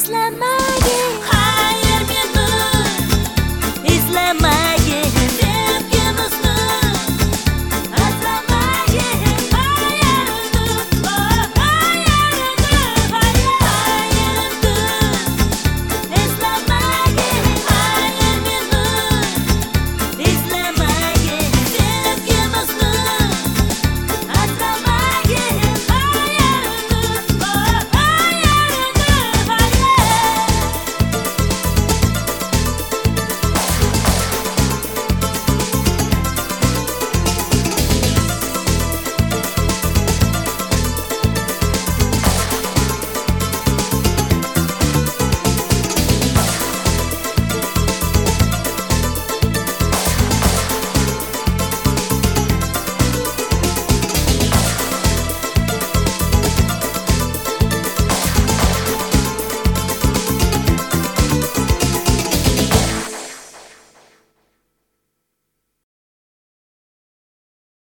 Slam my day.